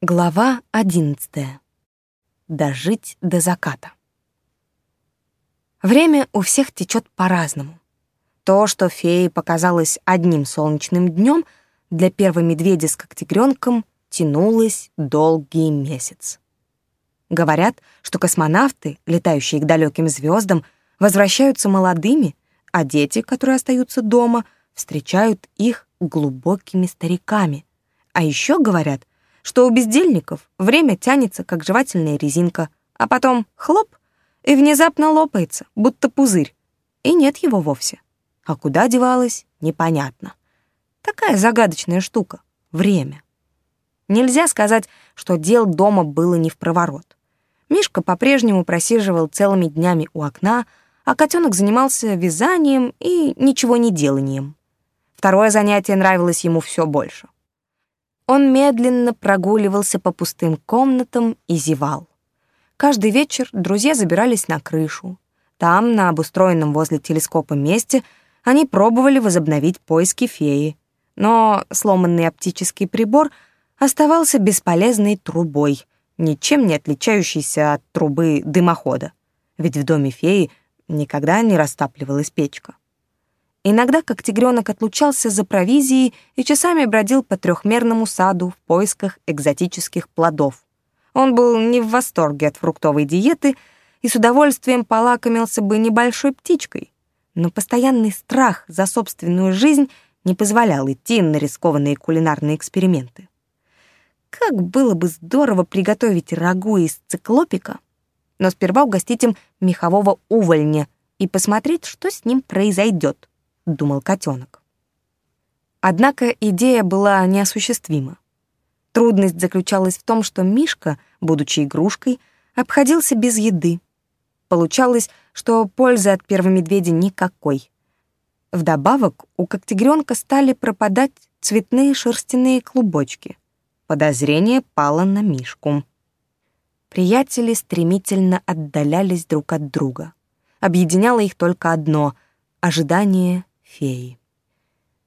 Глава одиннадцатая. Дожить до заката. Время у всех течет по-разному. То, что фее показалось одним солнечным днем, для первой медведя с когтегрёнком тянулось долгий месяц. Говорят, что космонавты, летающие к далеким звездам, возвращаются молодыми, а дети, которые остаются дома, встречают их глубокими стариками. А еще говорят, что у бездельников время тянется, как жевательная резинка, а потом хлоп, и внезапно лопается, будто пузырь, и нет его вовсе. А куда девалось, непонятно. Такая загадочная штука — время. Нельзя сказать, что дел дома было не в проворот. Мишка по-прежнему просиживал целыми днями у окна, а котенок занимался вязанием и ничего не деланием. Второе занятие нравилось ему все больше. Он медленно прогуливался по пустым комнатам и зевал. Каждый вечер друзья забирались на крышу. Там, на обустроенном возле телескопа месте, они пробовали возобновить поиски феи. Но сломанный оптический прибор оставался бесполезной трубой, ничем не отличающейся от трубы дымохода. Ведь в доме феи никогда не растапливалась печка. Иногда как тигренок отлучался за провизией и часами бродил по трехмерному саду в поисках экзотических плодов. Он был не в восторге от фруктовой диеты и с удовольствием полакомился бы небольшой птичкой, но постоянный страх за собственную жизнь не позволял идти на рискованные кулинарные эксперименты. Как было бы здорово приготовить рагу из циклопика, но сперва угостить им мехового увольня и посмотреть, что с ним произойдет думал котенок. Однако идея была неосуществима. Трудность заключалась в том, что Мишка, будучи игрушкой, обходился без еды. Получалось, что пользы от первого медведя никакой. Вдобавок у когтегрёнка стали пропадать цветные шерстяные клубочки. Подозрение пало на Мишку. Приятели стремительно отдалялись друг от друга. Объединяло их только одно — ожидание феи.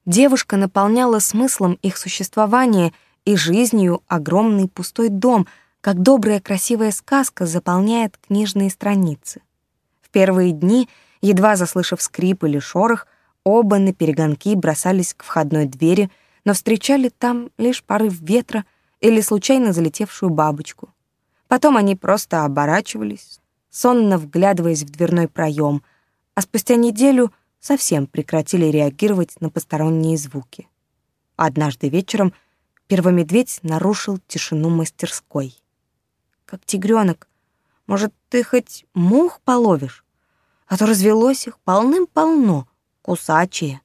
Девушка наполняла смыслом их существования и жизнью огромный пустой дом, как добрая красивая сказка заполняет книжные страницы. В первые дни, едва заслышав скрип или шорох, оба на перегонки бросались к входной двери, но встречали там лишь порыв ветра или случайно залетевшую бабочку. Потом они просто оборачивались, сонно вглядываясь в дверной проем, а спустя неделю — совсем прекратили реагировать на посторонние звуки. Однажды вечером первый медведь нарушил тишину мастерской. «Как тигренок, может, ты хоть мух половишь? А то развелось их полным-полно, кусачие».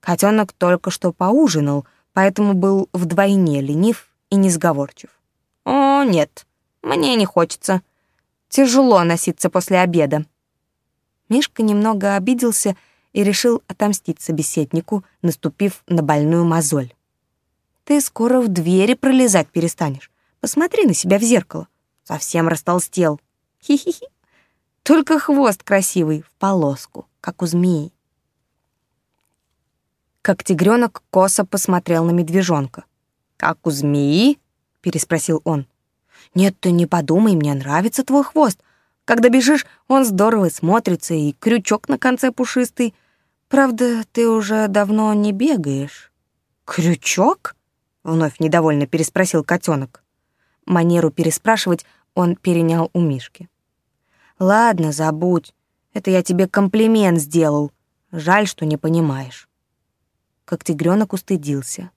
Котенок только что поужинал, поэтому был вдвойне ленив и несговорчив. «О, нет, мне не хочется. Тяжело носиться после обеда», Мишка немного обиделся и решил отомстить собеседнику, наступив на больную мозоль. «Ты скоро в двери пролезать перестанешь. Посмотри на себя в зеркало. Совсем растолстел. Хи-хи-хи. Только хвост красивый, в полоску, как у змеи». Как тигренок косо посмотрел на медвежонка. «Как у змеи?» — переспросил он. «Нет, ты не подумай, мне нравится твой хвост. Когда бежишь, он здорово смотрится, и крючок на конце пушистый. Правда, ты уже давно не бегаешь. Крючок? Вновь недовольно переспросил котенок. Манеру переспрашивать он перенял у Мишки. Ладно, забудь. Это я тебе комплимент сделал. Жаль, что не понимаешь. Как тигренок устыдился.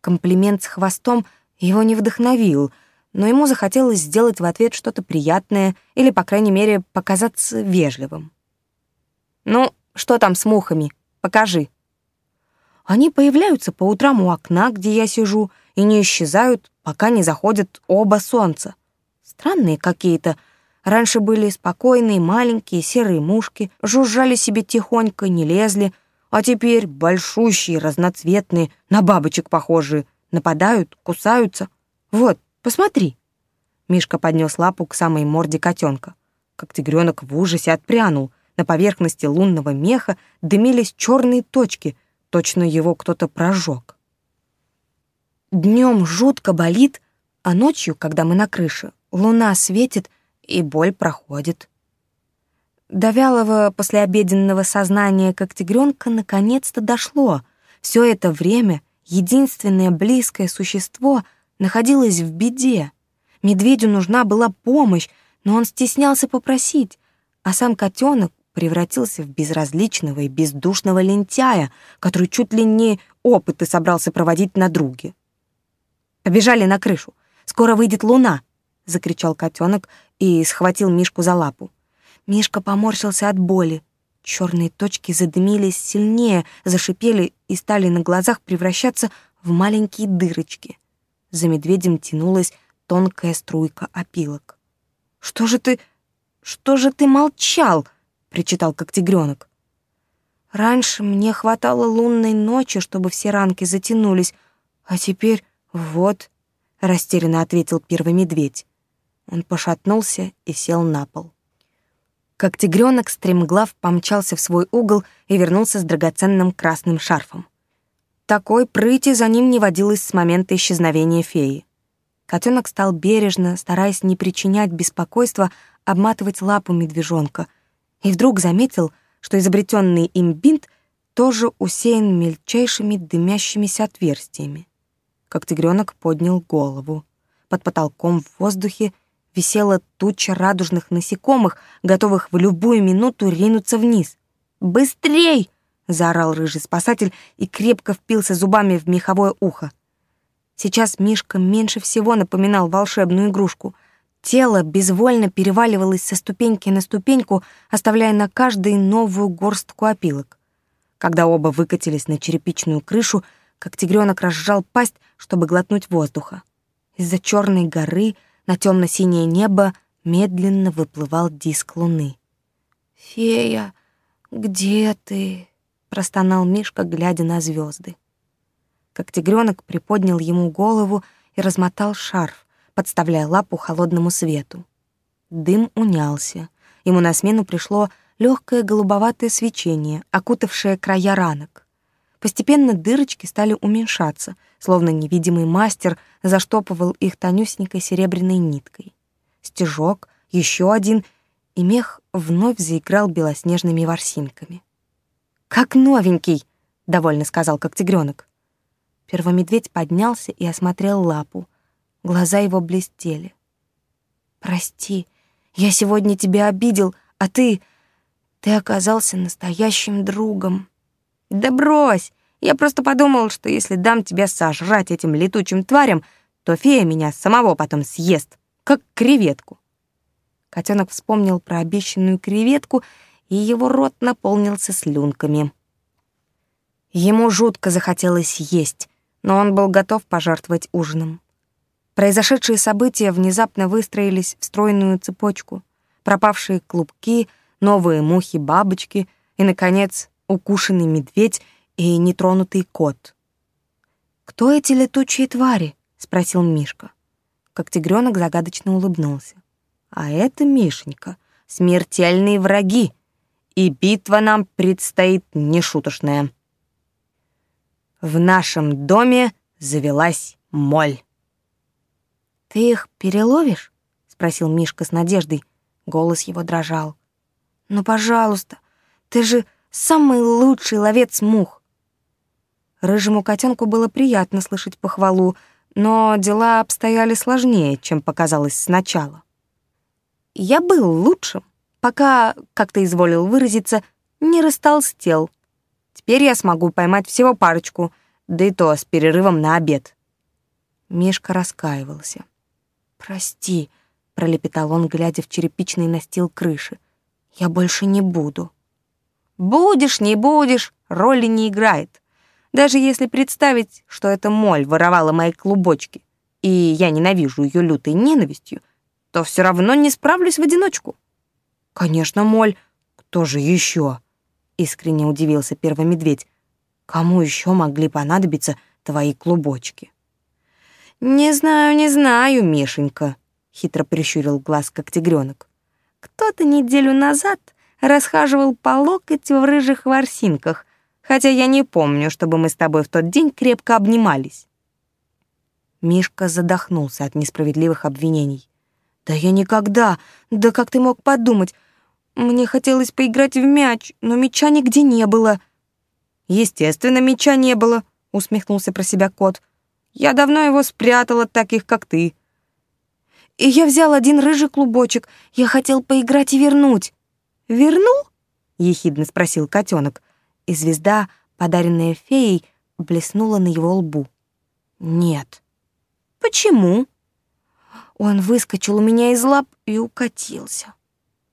Комплимент с хвостом его не вдохновил — но ему захотелось сделать в ответ что-то приятное или, по крайней мере, показаться вежливым. «Ну, что там с мухами? Покажи». Они появляются по утрам у окна, где я сижу, и не исчезают, пока не заходят оба солнца. Странные какие-то. Раньше были спокойные, маленькие, серые мушки, жужжали себе тихонько, не лезли, а теперь большущие, разноцветные, на бабочек похожие, нападают, кусаются. Вот, Посмотри. Мишка поднес лапу к самой морде котенка. Как тигренок в ужасе отпрянул. На поверхности лунного меха дымились черные точки, точно его кто-то прожег. Днем жутко болит, А ночью, когда мы на крыше, луна светит, и боль проходит. До вялого послеобеденного сознания как наконец-то дошло. Все это время единственное близкое существо находилось в беде. Медведю нужна была помощь, но он стеснялся попросить, а сам котенок превратился в безразличного и бездушного лентяя, который чуть ли не опыты собрался проводить на друге. Побежали на крышу. Скоро выйдет луна, закричал котенок и схватил Мишку за лапу. Мишка поморщился от боли. Черные точки задымились сильнее, зашипели и стали на глазах превращаться в маленькие дырочки. За медведем тянулась тонкая струйка опилок. «Что же ты... что же ты молчал?» — причитал как. «Раньше мне хватало лунной ночи, чтобы все ранки затянулись, а теперь вот...» — растерянно ответил первый медведь. Он пошатнулся и сел на пол. Как стремглав помчался в свой угол и вернулся с драгоценным красным шарфом. Такой прыти за ним не водилось с момента исчезновения феи. Котенок стал бережно, стараясь не причинять беспокойства, обматывать лапу медвежонка, и вдруг заметил, что изобретенный им бинт тоже усеян мельчайшими дымящимися отверстиями. Как тигренок поднял голову. Под потолком в воздухе висела туча радужных насекомых, готовых в любую минуту ринуться вниз. «Быстрей!» — заорал рыжий спасатель и крепко впился зубами в меховое ухо. Сейчас Мишка меньше всего напоминал волшебную игрушку. Тело безвольно переваливалось со ступеньки на ступеньку, оставляя на каждой новую горстку опилок. Когда оба выкатились на черепичную крышу, как тигренок разжал пасть, чтобы глотнуть воздуха. Из-за черной горы — на темно-синее небо медленно выплывал диск луны. «Фея, где ты?» — простонал Мишка, глядя на звезды. Как тигренок приподнял ему голову и размотал шарф, подставляя лапу холодному свету. Дым унялся. Ему на смену пришло легкое голубоватое свечение, окутавшее края ранок. Постепенно дырочки стали уменьшаться, словно невидимый мастер заштопывал их тонюсенькой серебряной ниткой. Стежок, еще один, и мех вновь заиграл белоснежными ворсинками. «Как новенький!» — довольно сказал как тигренок. Первомедведь поднялся и осмотрел лапу. Глаза его блестели. «Прости, я сегодня тебя обидел, а ты... Ты оказался настоящим другом». «Да брось! Я просто подумал, что если дам тебя сожрать этим летучим тварям, то фея меня самого потом съест, как креветку». Котенок вспомнил про обещанную креветку, и его рот наполнился слюнками. Ему жутко захотелось есть, но он был готов пожертвовать ужином. Произошедшие события внезапно выстроились в стройную цепочку. Пропавшие клубки, новые мухи-бабочки и, наконец, укушенный медведь и нетронутый кот. «Кто эти летучие твари?» — спросил Мишка. Как тигренок загадочно улыбнулся. «А это, Мишенька, смертельные враги, и битва нам предстоит нешуточная. В нашем доме завелась моль». «Ты их переловишь?» — спросил Мишка с надеждой. Голос его дрожал. «Ну, пожалуйста, ты же Самый лучший ловец мух. Рыжему котенку было приятно слышать похвалу, но дела обстояли сложнее, чем показалось сначала. Я был лучшим, пока, как ты изволил выразиться, не растолстел. Теперь я смогу поймать всего парочку, да и то с перерывом на обед. Мишка раскаивался. «Прости», — пролепетал он, глядя в черепичный настил крыши. «Я больше не буду». Будешь, не будешь, роли не играет. Даже если представить, что эта моль воровала мои клубочки, и я ненавижу ее лютой ненавистью, то все равно не справлюсь в одиночку. Конечно, моль, кто же еще? Искренне удивился первый медведь. Кому еще могли понадобиться твои клубочки? Не знаю, не знаю, Мишенька, хитро прищурил глаз, как тигренок. Кто-то неделю назад расхаживал по локоть в рыжих ворсинках, хотя я не помню, чтобы мы с тобой в тот день крепко обнимались. Мишка задохнулся от несправедливых обвинений. «Да я никогда! Да как ты мог подумать? Мне хотелось поиграть в мяч, но мяча нигде не было». «Естественно, мяча не было», — усмехнулся про себя кот. «Я давно его спрятал от таких, как ты». «И я взял один рыжий клубочек. Я хотел поиграть и вернуть». «Вернул?» — ехидно спросил котенок. И звезда, подаренная феей, блеснула на его лбу. «Нет». «Почему?» Он выскочил у меня из лап и укатился.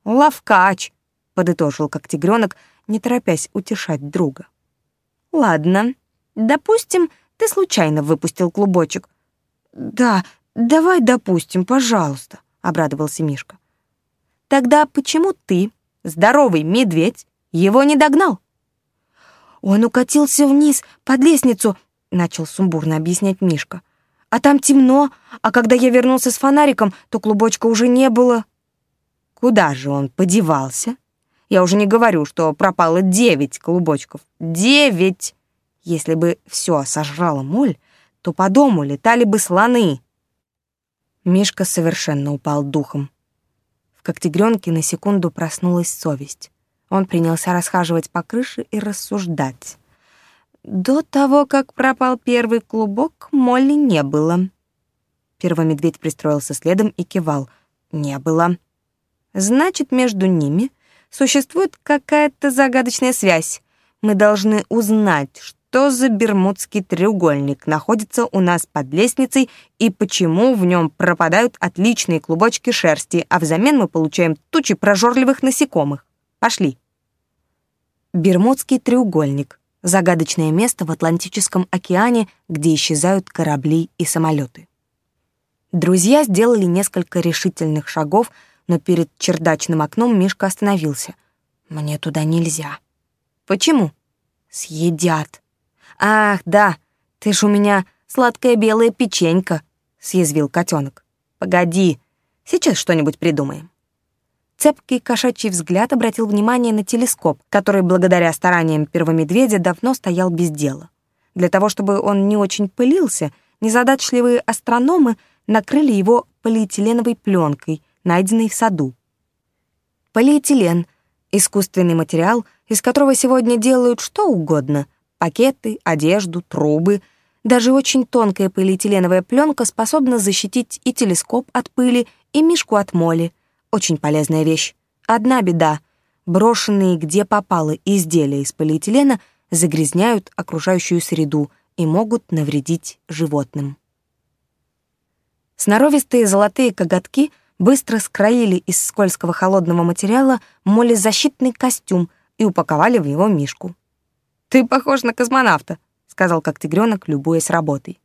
«Лавкач», — подытожил как тигренок, не торопясь утешать друга. «Ладно, допустим, ты случайно выпустил клубочек». «Да, давай допустим, пожалуйста», — обрадовался Мишка. «Тогда почему ты, здоровый медведь, его не догнал?» «Он укатился вниз, под лестницу», — начал сумбурно объяснять Мишка. «А там темно, а когда я вернулся с фонариком, то клубочка уже не было». «Куда же он подевался?» Я уже не говорю, что пропало девять клубочков. Девять! Если бы все сожрала моль, то по дому летали бы слоны. Мишка совершенно упал духом. В когтегрёнке на секунду проснулась совесть. Он принялся расхаживать по крыше и рассуждать. До того, как пропал первый клубок, Молли не было. Первый медведь пристроился следом и кивал. Не было. Значит, между ними существует какая-то загадочная связь. Мы должны узнать, что за бермудский треугольник находится у нас под лестницей и почему в нем пропадают отличные клубочки шерсти, а взамен мы получаем тучи прожорливых насекомых. Пошли. Бермудский треугольник — загадочное место в Атлантическом океане, где исчезают корабли и самолеты. Друзья сделали несколько решительных шагов — но перед чердачным окном Мишка остановился. «Мне туда нельзя». «Почему?» «Съедят». «Ах, да, ты ж у меня сладкая белая печенька», — съязвил котенок. «Погоди, сейчас что-нибудь придумаем». Цепкий кошачий взгляд обратил внимание на телескоп, который благодаря стараниям первомедведя давно стоял без дела. Для того, чтобы он не очень пылился, незадачливые астрономы накрыли его полиэтиленовой пленкой, найденный в саду. Полиэтилен — искусственный материал, из которого сегодня делают что угодно — пакеты, одежду, трубы. Даже очень тонкая полиэтиленовая пленка способна защитить и телескоп от пыли, и мишку от моли. Очень полезная вещь. Одна беда — брошенные где попало изделия из полиэтилена загрязняют окружающую среду и могут навредить животным. Сноровистые золотые коготки — быстро скроили из скользкого холодного материала молезащитный костюм и упаковали в его мишку. «Ты похож на космонавта», — сказал как любуясь работой.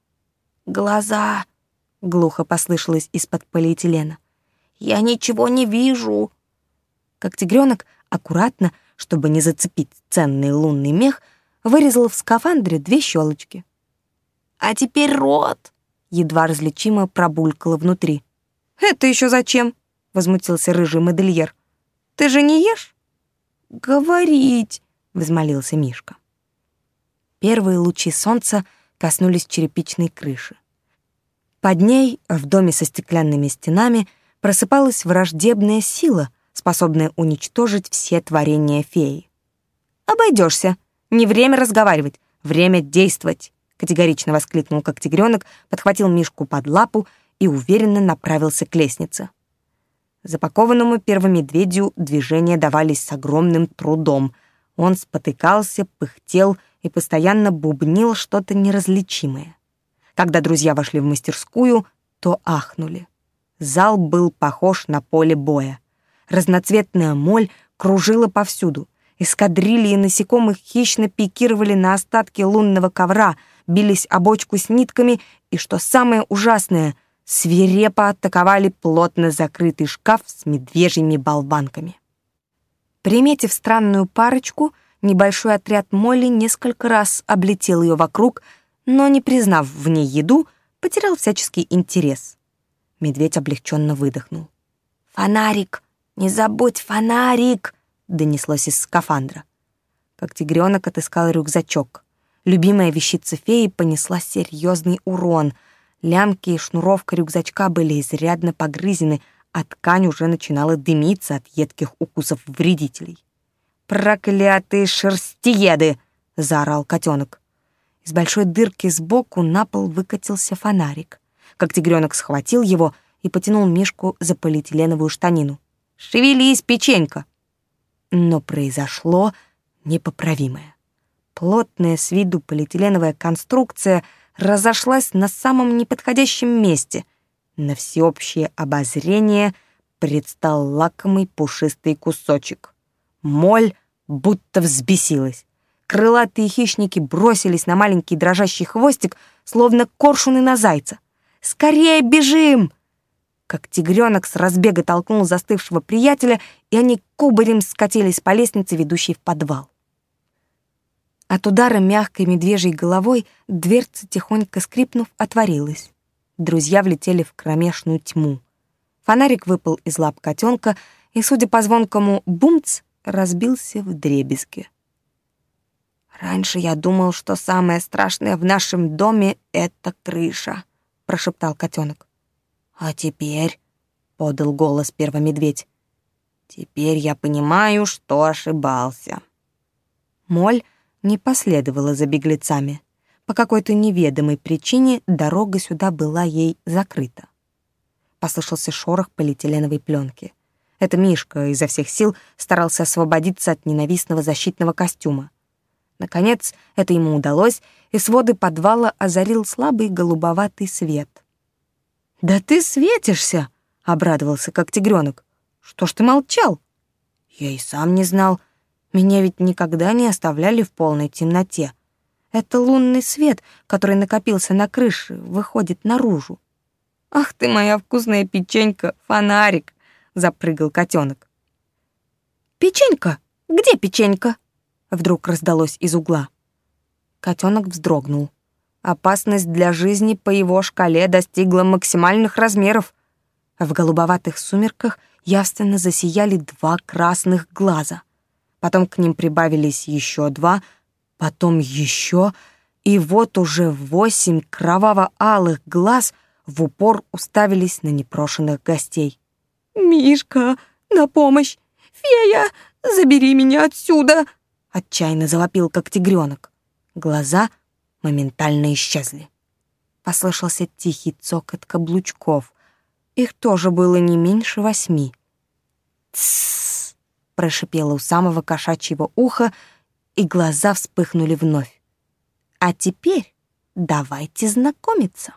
«Глаза», — глухо послышалось из-под полиэтилена. «Я ничего не вижу». Как аккуратно, чтобы не зацепить ценный лунный мех, вырезал в скафандре две щелочки. «А теперь рот!» — едва различимо пробулькало внутри. «Это еще зачем?» — возмутился рыжий модельер. «Ты же не ешь?» «Говорить!» — взмолился Мишка. Первые лучи солнца коснулись черепичной крыши. Под ней, в доме со стеклянными стенами, просыпалась враждебная сила, способная уничтожить все творения феи. «Обойдешься. Не время разговаривать, время действовать!» — категорично воскликнул как тигренок, подхватил Мишку под лапу и уверенно направился к лестнице. Запакованному первомедведю движения давались с огромным трудом. Он спотыкался, пыхтел и постоянно бубнил что-то неразличимое. Когда друзья вошли в мастерскую, то ахнули. Зал был похож на поле боя. Разноцветная моль кружила повсюду. Эскадрильи насекомых хищно пикировали на остатки лунного ковра, бились о бочку с нитками, и, что самое ужасное, свирепо атаковали плотно закрытый шкаф с медвежьими болванками. Приметив странную парочку, небольшой отряд Молли несколько раз облетел ее вокруг, но, не признав в ней еду, потерял всяческий интерес. Медведь облегченно выдохнул. «Фонарик! Не забудь фонарик!» — донеслось из скафандра. Как тигренок отыскал рюкзачок. Любимая вещица феи понесла серьезный урон — Лямки и шнуровка рюкзачка были изрядно погрызены, а ткань уже начинала дымиться от едких укусов вредителей. «Проклятые шерстиеды!» — заорал котенок. Из большой дырки сбоку на пол выкатился фонарик. Как тигренок схватил его и потянул Мишку за полиэтиленовую штанину. «Шевелись, печенька!» Но произошло непоправимое. Плотная с виду полиэтиленовая конструкция разошлась на самом неподходящем месте. На всеобщее обозрение предстал лакомый пушистый кусочек. Моль будто взбесилась. Крылатые хищники бросились на маленький дрожащий хвостик, словно коршуны на зайца. «Скорее бежим!» Как тигренок с разбега толкнул застывшего приятеля, и они кубарем скатились по лестнице, ведущей в подвал. От удара мягкой медвежьей головой дверца, тихонько скрипнув, отворилась. Друзья влетели в кромешную тьму. Фонарик выпал из лап котенка и, судя по звонкому «бумц», разбился в дребезги. «Раньше я думал, что самое страшное в нашем доме — это крыша», — прошептал котенок. «А теперь», — подал голос первый медведь, «теперь я понимаю, что ошибался». Моль не последовала за беглецами. По какой-то неведомой причине дорога сюда была ей закрыта. Послышался шорох полиэтиленовой пленки. Это Мишка изо всех сил старался освободиться от ненавистного защитного костюма. Наконец, это ему удалось, и своды подвала озарил слабый голубоватый свет. «Да ты светишься!» — обрадовался, как тигренок. «Что ж ты молчал?» «Я и сам не знал. Меня ведь никогда не оставляли в полной темноте. Это лунный свет, который накопился на крыше, выходит наружу. «Ах ты моя вкусная печенька, фонарик!» — запрыгал котенок. «Печенька? Где печенька?» Вдруг раздалось из угла. Котенок вздрогнул. Опасность для жизни по его шкале достигла максимальных размеров. В голубоватых сумерках явственно засияли два красных глаза. Потом к ним прибавились еще два, потом еще, и вот уже восемь кроваво-алых глаз в упор уставились на непрошенных гостей. «Мишка, на помощь! Фея, забери меня отсюда!» Отчаянно завопил, как тигренок. Глаза моментально исчезли. Послышался тихий цокот каблучков. Их тоже было не меньше восьми. «Тссс!» — прошипело у самого кошачьего уха, и глаза вспыхнули вновь. «А теперь давайте знакомиться».